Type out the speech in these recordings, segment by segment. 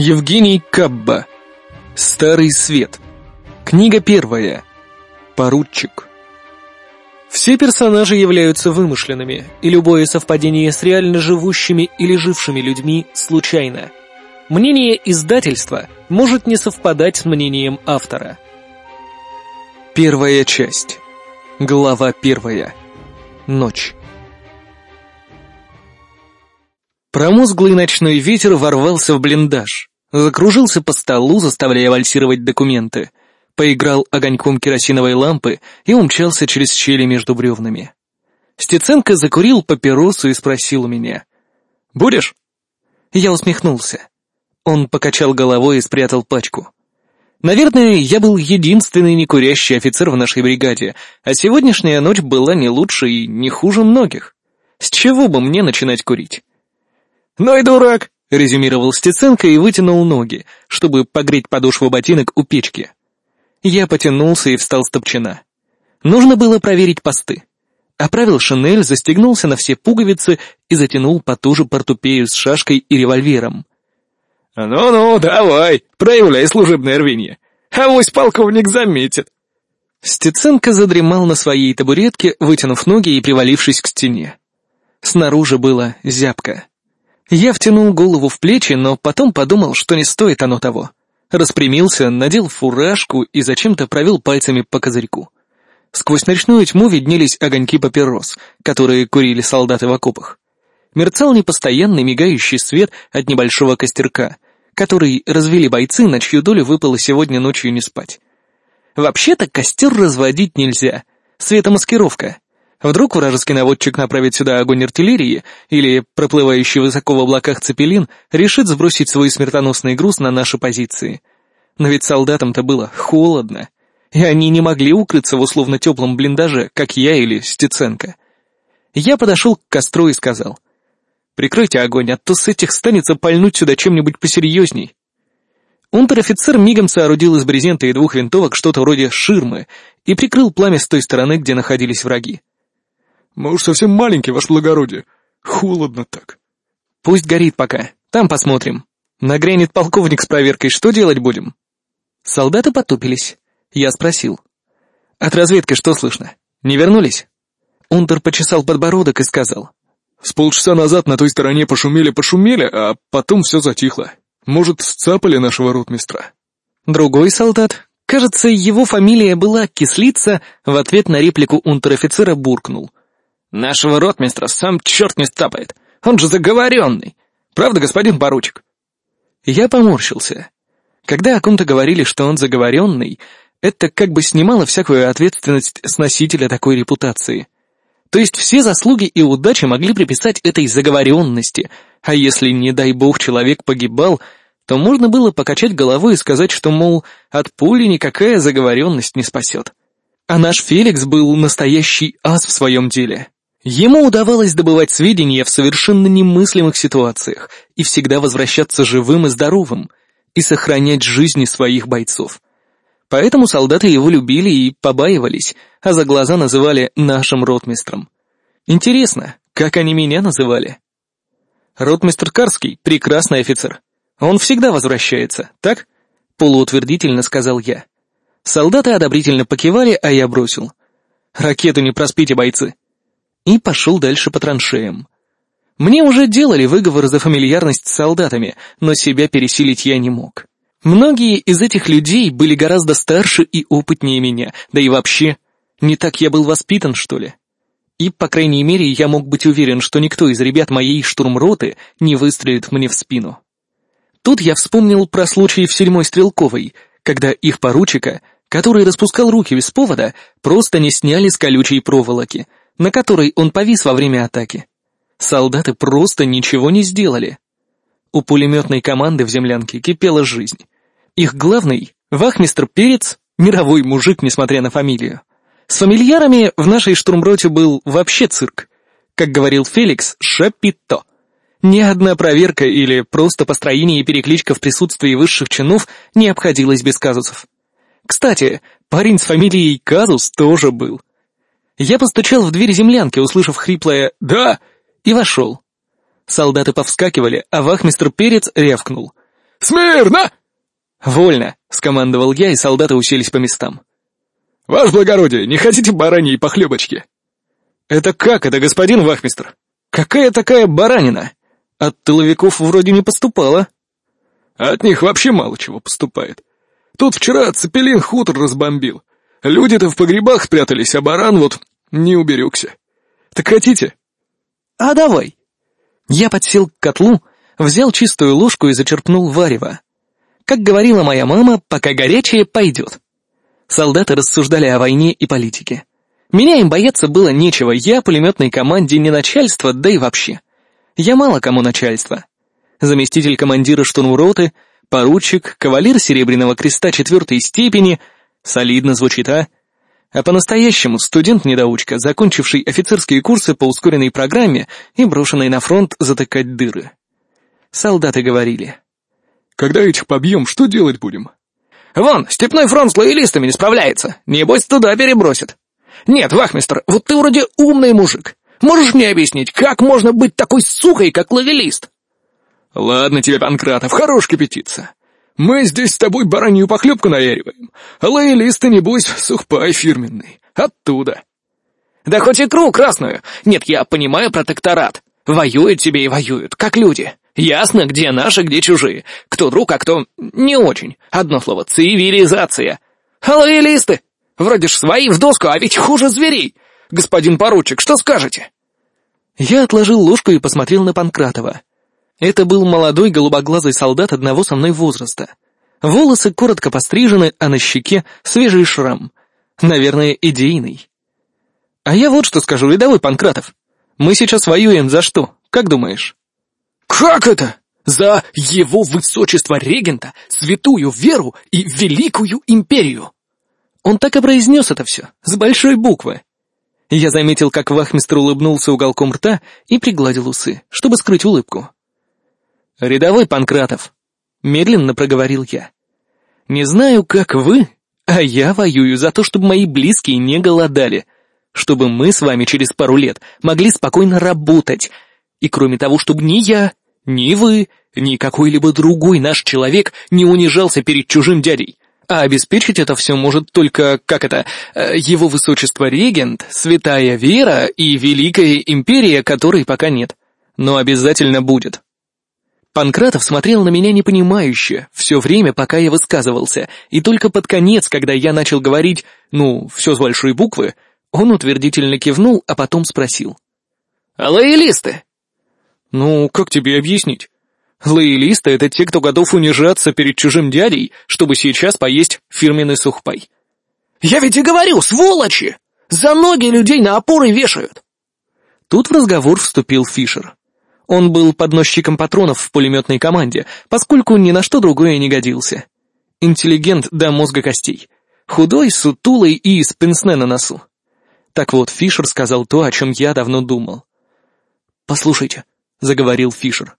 Евгений Кабба. Старый свет. Книга первая. Поручик. Все персонажи являются вымышленными, и любое совпадение с реально живущими или жившими людьми случайно. Мнение издательства может не совпадать с мнением автора. Первая часть. Глава первая. Ночь. Промозглый ночной ветер ворвался в блиндаж, закружился по столу, заставляя вальсировать документы, поиграл огоньком керосиновой лампы и умчался через щели между бревнами. Стеценко закурил папиросу и спросил у меня. «Будешь?» Я усмехнулся. Он покачал головой и спрятал пачку. Наверное, я был единственный некурящий офицер в нашей бригаде, а сегодняшняя ночь была не лучше и не хуже многих. С чего бы мне начинать курить? «Ну и дурак!» — резюмировал Стеценко и вытянул ноги, чтобы погреть подошву ботинок у печки. Я потянулся и встал с топчина. Нужно было проверить посты. Оправил шинель, застегнулся на все пуговицы и затянул потуже портупею с шашкой и револьвером. «Ну-ну, давай, проявляй служебное рвение. Авось полковник заметит». Стеценко задремал на своей табуретке, вытянув ноги и привалившись к стене. Снаружи было зябко. Я втянул голову в плечи, но потом подумал, что не стоит оно того. Распрямился, надел фуражку и зачем-то провел пальцами по козырьку. Сквозь ночную тьму виднелись огоньки папирос, которые курили солдаты в окопах. Мерцал непостоянный мигающий свет от небольшого костерка, который развели бойцы, на чью долю выпало сегодня ночью не спать. Вообще-то костер разводить нельзя. Светомаскировка. Вдруг вражеский наводчик направит сюда огонь артиллерии, или проплывающий высоко в облаках цепелин решит сбросить свой смертоносный груз на наши позиции. Но ведь солдатам-то было холодно, и они не могли укрыться в условно теплом блиндаже, как я или Стеценко. Я подошел к костру и сказал, «Прикройте огонь, а то с этих станется пальнуть сюда чем-нибудь посерьезней». Унтер-офицер мигом соорудил из брезента и двух винтовок что-то вроде ширмы и прикрыл пламя с той стороны, где находились враги. Мы уж совсем маленькие, ваше благородие. Холодно так. Пусть горит пока, там посмотрим. Нагрянет полковник с проверкой, что делать будем? Солдаты потупились. Я спросил. От разведки что слышно? Не вернулись? Унтер почесал подбородок и сказал. С полчаса назад на той стороне пошумели-пошумели, а потом все затихло. Может, сцапали нашего ротмистра? Другой солдат, кажется, его фамилия была Кислица, в ответ на реплику унтер-офицера буркнул. Нашего ротмистра сам черт не стапает. Он же заговоренный. Правда, господин поручик?» Я поморщился. Когда о ком-то говорили, что он заговоренный, это как бы снимало всякую ответственность с носителя такой репутации. То есть все заслуги и удачи могли приписать этой заговоренности, а если, не дай бог, человек погибал, то можно было покачать головой и сказать, что, мол, от пули никакая заговоренность не спасет. А наш Феликс был настоящий ас в своем деле. Ему удавалось добывать сведения в совершенно немыслимых ситуациях и всегда возвращаться живым и здоровым, и сохранять жизни своих бойцов. Поэтому солдаты его любили и побаивались, а за глаза называли нашим ротмистром. Интересно, как они меня называли? Ротмистр Карский — прекрасный офицер. Он всегда возвращается, так? Полуутвердительно сказал я. Солдаты одобрительно покивали, а я бросил. Ракету не проспите, бойцы и пошел дальше по траншеям. Мне уже делали выговор за фамильярность с солдатами, но себя пересилить я не мог. Многие из этих людей были гораздо старше и опытнее меня, да и вообще, не так я был воспитан, что ли. И, по крайней мере, я мог быть уверен, что никто из ребят моей штурмроты не выстрелит мне в спину. Тут я вспомнил про случай в седьмой Стрелковой, когда их поручика, который распускал руки без повода, просто не сняли с колючей проволоки — на которой он повис во время атаки. Солдаты просто ничего не сделали. У пулеметной команды в землянке кипела жизнь. Их главный, вахмистр Перец, мировой мужик, несмотря на фамилию. С фамильярами в нашей штурмроте был вообще цирк. Как говорил Феликс, шапито. Ни одна проверка или просто построение перекличка в присутствии высших чинов не обходилась без казусов. Кстати, парень с фамилией Казус тоже был. Я постучал в дверь землянки, услышав хриплое «Да!» и вошел. Солдаты повскакивали, а вахмистр Перец рявкнул. Смирно!» «Вольно!» — скомандовал я, и солдаты уселись по местам. «Ваше благородие, не хотите бараньей похлебочки?» «Это как это, господин вахмистр? Какая такая баранина? От тыловиков вроде не поступало». «От них вообще мало чего поступает. Тут вчера Цепелин хутор разбомбил. Люди-то в погребах спрятались, а баран вот не уберегся. Так хотите?» «А давай». Я подсел к котлу, взял чистую ложку и зачерпнул варево. Как говорила моя мама, пока горячее пойдет. Солдаты рассуждали о войне и политике. Меня им бояться было нечего, я пулеметной команде не начальство, да и вообще. Я мало кому начальство. Заместитель командира штурмроты, поручик, кавалер Серебряного Креста четвертой степени, солидно звучит, а? А по-настоящему студент-недоучка, закончивший офицерские курсы по ускоренной программе и брошенный на фронт затыкать дыры. Солдаты говорили. «Когда этих побьем, что делать будем?» «Вон, степной фронт с лоялистами не справляется. Небось, туда перебросит. Нет, вахмистр, вот ты вроде умный мужик. Можешь мне объяснить, как можно быть такой сухой, как лоялист?» «Ладно тебе, Панкратов, хорош кипятиться. Мы здесь с тобой баранью похлебку наяриваем, лоялисты, небось, сухпай фирменный. Оттуда». «Да хоть икру красную. Нет, я понимаю протекторат. Воюют себе и воюют, как люди. Ясно, где наши, где чужие. Кто друг, а кто не очень. Одно слово — цивилизация. А лоялисты? Вроде ж свои в доску, а ведь хуже зверей. Господин поручик, что скажете?» Я отложил ложку и посмотрел на Панкратова. Это был молодой голубоглазый солдат одного со мной возраста. Волосы коротко пострижены, а на щеке свежий шрам. Наверное, идейный. А я вот что скажу, рядовой Панкратов. Мы сейчас воюем за что, как думаешь? «Как это? За его высочество регента, святую веру и великую империю!» Он так и произнес это все, с большой буквы. Я заметил, как вахмистр улыбнулся уголком рта и пригладил усы, чтобы скрыть улыбку. «Рядовой Панкратов», — медленно проговорил я. «Не знаю, как вы, а я воюю за то, чтобы мои близкие не голодали, чтобы мы с вами через пару лет могли спокойно работать, и кроме того, чтобы ни я, ни вы, ни какой-либо другой наш человек не унижался перед чужим дядей. А обеспечить это все может только, как это, э, его высочество регент, святая вера и великая империя, которой пока нет. Но обязательно будет. Панкратов смотрел на меня непонимающе все время, пока я высказывался, и только под конец, когда я начал говорить, ну, все с большой буквы, он утвердительно кивнул, а потом спросил. «А лоялисты?» «Ну, как тебе объяснить? Лоялисты — это те, кто готов унижаться перед чужим дядей, чтобы сейчас поесть фирменный сухпай. «Я ведь и говорю, сволочи! За ноги людей на опоры вешают!» Тут в разговор вступил Фишер. Он был подносчиком патронов в пулеметной команде, поскольку ни на что другое не годился. Интеллигент до мозга костей. Худой, сутулый и с пенсне на носу. Так вот, Фишер сказал то, о чем я давно думал. «Послушайте», — заговорил Фишер,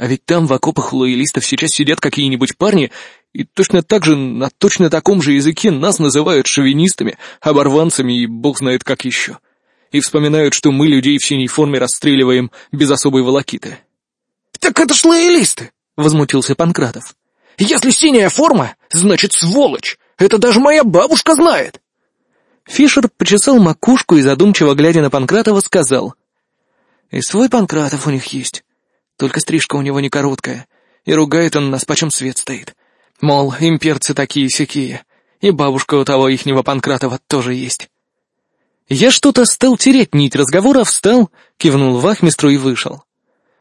а ведь там в окопах лоялистов сейчас сидят какие-нибудь парни, и точно так же, на точно таком же языке нас называют шовинистами, оборванцами и бог знает как еще. И вспоминают, что мы людей в синей форме расстреливаем без особой волокиты. «Так это ж лоялисты!» — возмутился Панкратов. «Если синяя форма, значит сволочь! Это даже моя бабушка знает!» Фишер почесал макушку и, задумчиво глядя на Панкратова, сказал. «И свой Панкратов у них есть. Только стрижка у него не короткая, и ругает он нас, почем свет стоит. Мол, имперцы такие-сякие, и бабушка у того ихнего Панкратова тоже есть. Я что-то стал тереть нить разговора, встал, кивнул вахмистру и вышел.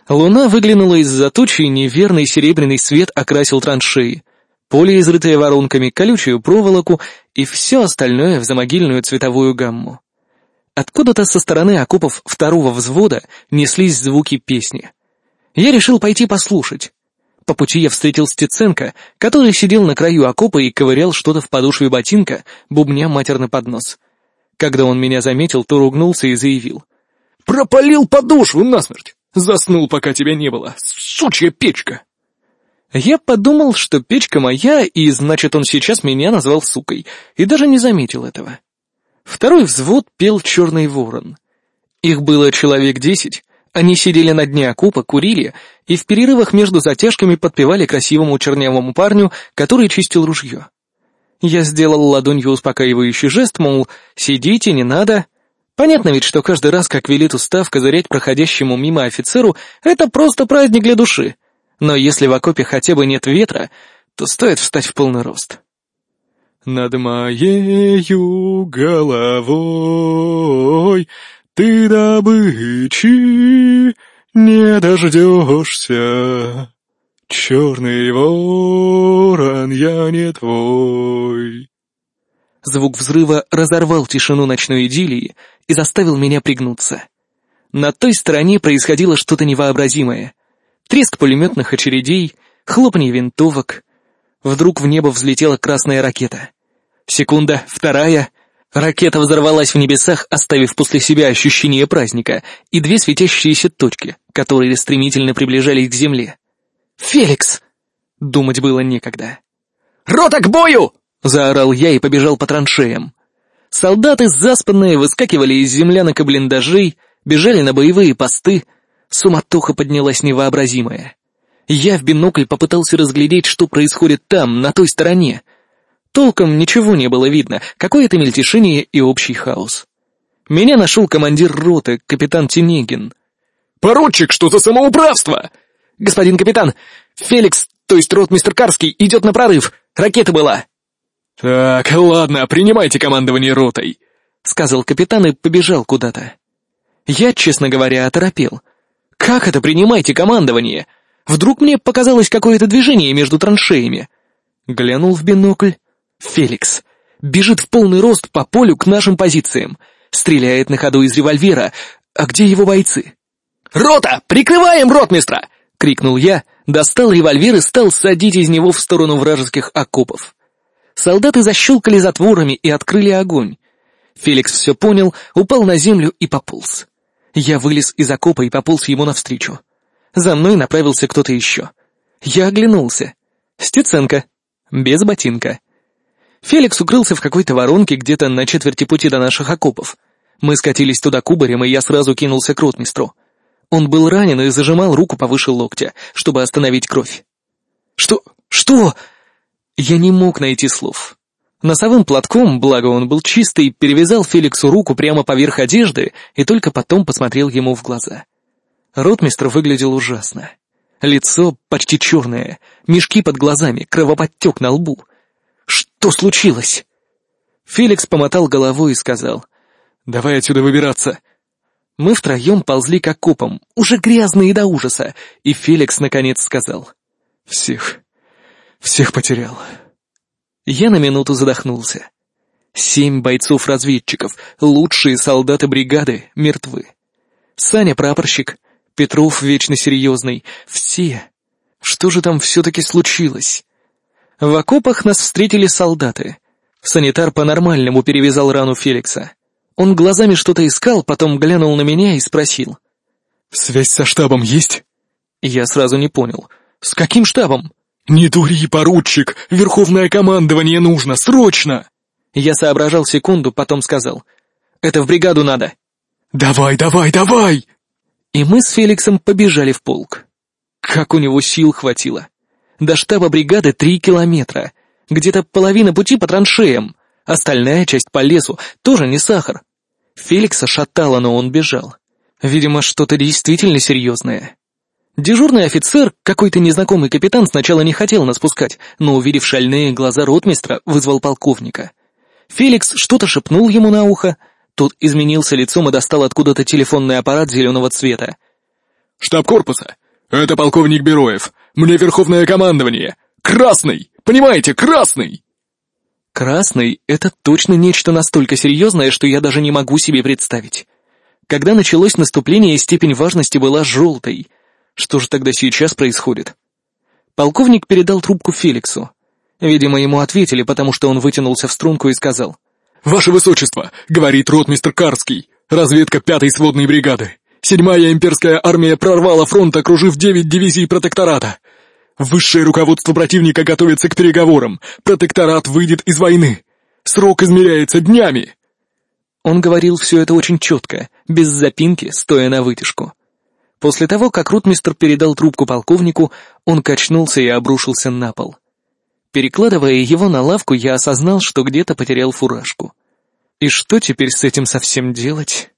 Луна выглянула из-за тучи, и неверный серебряный свет окрасил траншеи, поле, изрытое воронками, колючую проволоку и все остальное в замогильную цветовую гамму. Откуда-то со стороны окопов второго взвода неслись звуки песни. Я решил пойти послушать. По пути я встретил Стеценко, который сидел на краю окопа и ковырял что-то в подошве ботинка, бубня матерно под нос. Когда он меня заметил, то ругнулся и заявил. «Пропалил подошву насмерть! Заснул, пока тебя не было! Сучья печка!» Я подумал, что печка моя, и значит, он сейчас меня назвал сукой, и даже не заметил этого. Второй взвод пел «Черный ворон». Их было человек десять, Они сидели на дне окопа, курили и в перерывах между затяжками подпевали красивому чернявому парню, который чистил ружье. Я сделал ладонью успокаивающий жест, мол, сидите, не надо. Понятно ведь, что каждый раз, как велит устав козырять проходящему мимо офицеру, это просто праздник для души. Но если в окопе хотя бы нет ветра, то стоит встать в полный рост. «Над моею головой ты добычи не дождешься». «Черный ворон, я не твой». Звук взрыва разорвал тишину ночной идиллии и заставил меня пригнуться. На той стороне происходило что-то невообразимое. Треск пулеметных очередей, хлопанье винтовок. Вдруг в небо взлетела красная ракета. Секунда, вторая. Ракета взорвалась в небесах, оставив после себя ощущение праздника и две светящиеся точки, которые стремительно приближались к земле. «Феликс!» Думать было некогда. «Рота к бою!» — заорал я и побежал по траншеям. Солдаты, заспанные, выскакивали из землянок и блиндажей, бежали на боевые посты. Суматоха поднялась невообразимая. Я в бинокль попытался разглядеть, что происходит там, на той стороне. Толком ничего не было видно, какое-то мельтешение и общий хаос. Меня нашел командир роты, капитан Тенегин. «Поручик, что за самоуправство?» «Господин капитан, Феликс, то есть ротмистер Карский, идет на прорыв. Ракета была». «Так, ладно, принимайте командование ротой», — сказал капитан и побежал куда-то. Я, честно говоря, оторопел. «Как это принимайте командование? Вдруг мне показалось какое-то движение между траншеями?» Глянул в бинокль. «Феликс. Бежит в полный рост по полю к нашим позициям. Стреляет на ходу из револьвера. А где его бойцы?» «Рота! Прикрываем ротмистра!» — крикнул я, достал револьвер и стал садить из него в сторону вражеских окопов. Солдаты защелкали затворами и открыли огонь. Феликс все понял, упал на землю и пополз. Я вылез из окопа и пополз ему навстречу. За мной направился кто-то еще. Я оглянулся. Стеценко. Без ботинка. Феликс укрылся в какой-то воронке где-то на четверти пути до наших окопов. Мы скатились туда кубарем, и я сразу кинулся к ротмистру. Он был ранен и зажимал руку повыше локтя, чтобы остановить кровь. «Что? Что?» Я не мог найти слов. Носовым платком, благо он был чистый, перевязал Феликсу руку прямо поверх одежды и только потом посмотрел ему в глаза. Ротмистр выглядел ужасно. Лицо почти черное, мешки под глазами, кровоподтек на лбу. Что случилось? Феликс помотал головой и сказал, «Давай отсюда выбираться. Мы втроем ползли к окопам, уже грязные до ужаса, и Феликс наконец сказал. «Всех, всех потерял». Я на минуту задохнулся. Семь бойцов-разведчиков, лучшие солдаты бригады, мертвы. Саня прапорщик, Петров вечно серьезный, все. Что же там все-таки случилось? В окопах нас встретили солдаты. Санитар по-нормальному перевязал рану Феликса. Он глазами что-то искал, потом глянул на меня и спросил. «Связь со штабом есть?» Я сразу не понял. «С каким штабом?» «Не дури, поручик! Верховное командование нужно, срочно!» Я соображал секунду, потом сказал. «Это в бригаду надо». «Давай, давай, давай!» И мы с Феликсом побежали в полк. Как у него сил хватило. До штаба бригады три километра. Где-то половина пути по траншеям. Остальная часть по лесу, тоже не сахар. Феликса шатало, но он бежал. Видимо, что-то действительно серьезное. Дежурный офицер, какой-то незнакомый капитан, сначала не хотел нас пускать, но, увидев шальные глаза ротмистра, вызвал полковника. Феликс что-то шепнул ему на ухо, тот изменился лицом и достал откуда-то телефонный аппарат зеленого цвета. «Штаб корпуса! Это полковник Бероев! Мне верховное командование! Красный! Понимаете, красный!» Красный — это точно нечто настолько серьезное, что я даже не могу себе представить. Когда началось наступление, степень важности была желтой. Что же тогда сейчас происходит? Полковник передал трубку Феликсу. Видимо, ему ответили, потому что он вытянулся в струнку и сказал. «Ваше Высочество, — говорит ротмистр Карский, — разведка пятой сводной бригады. Седьмая имперская армия прорвала фронт, окружив девять дивизий протектората. Высшее руководство противника готовится к переговорам. Протекторат выйдет из войны. Срок измеряется днями. Он говорил все это очень четко, без запинки, стоя на вытяжку. После того, как ротмистр передал трубку полковнику, он качнулся и обрушился на пол. Перекладывая его на лавку, я осознал, что где-то потерял фуражку. И что теперь с этим совсем делать?